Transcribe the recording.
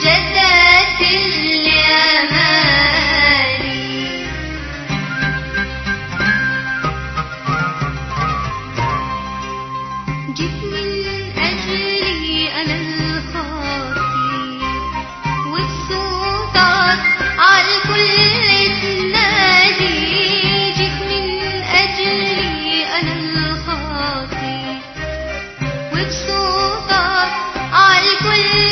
جدات اليماني جيت من أجلي أنا الخاطي والصوت على الكل Thank you.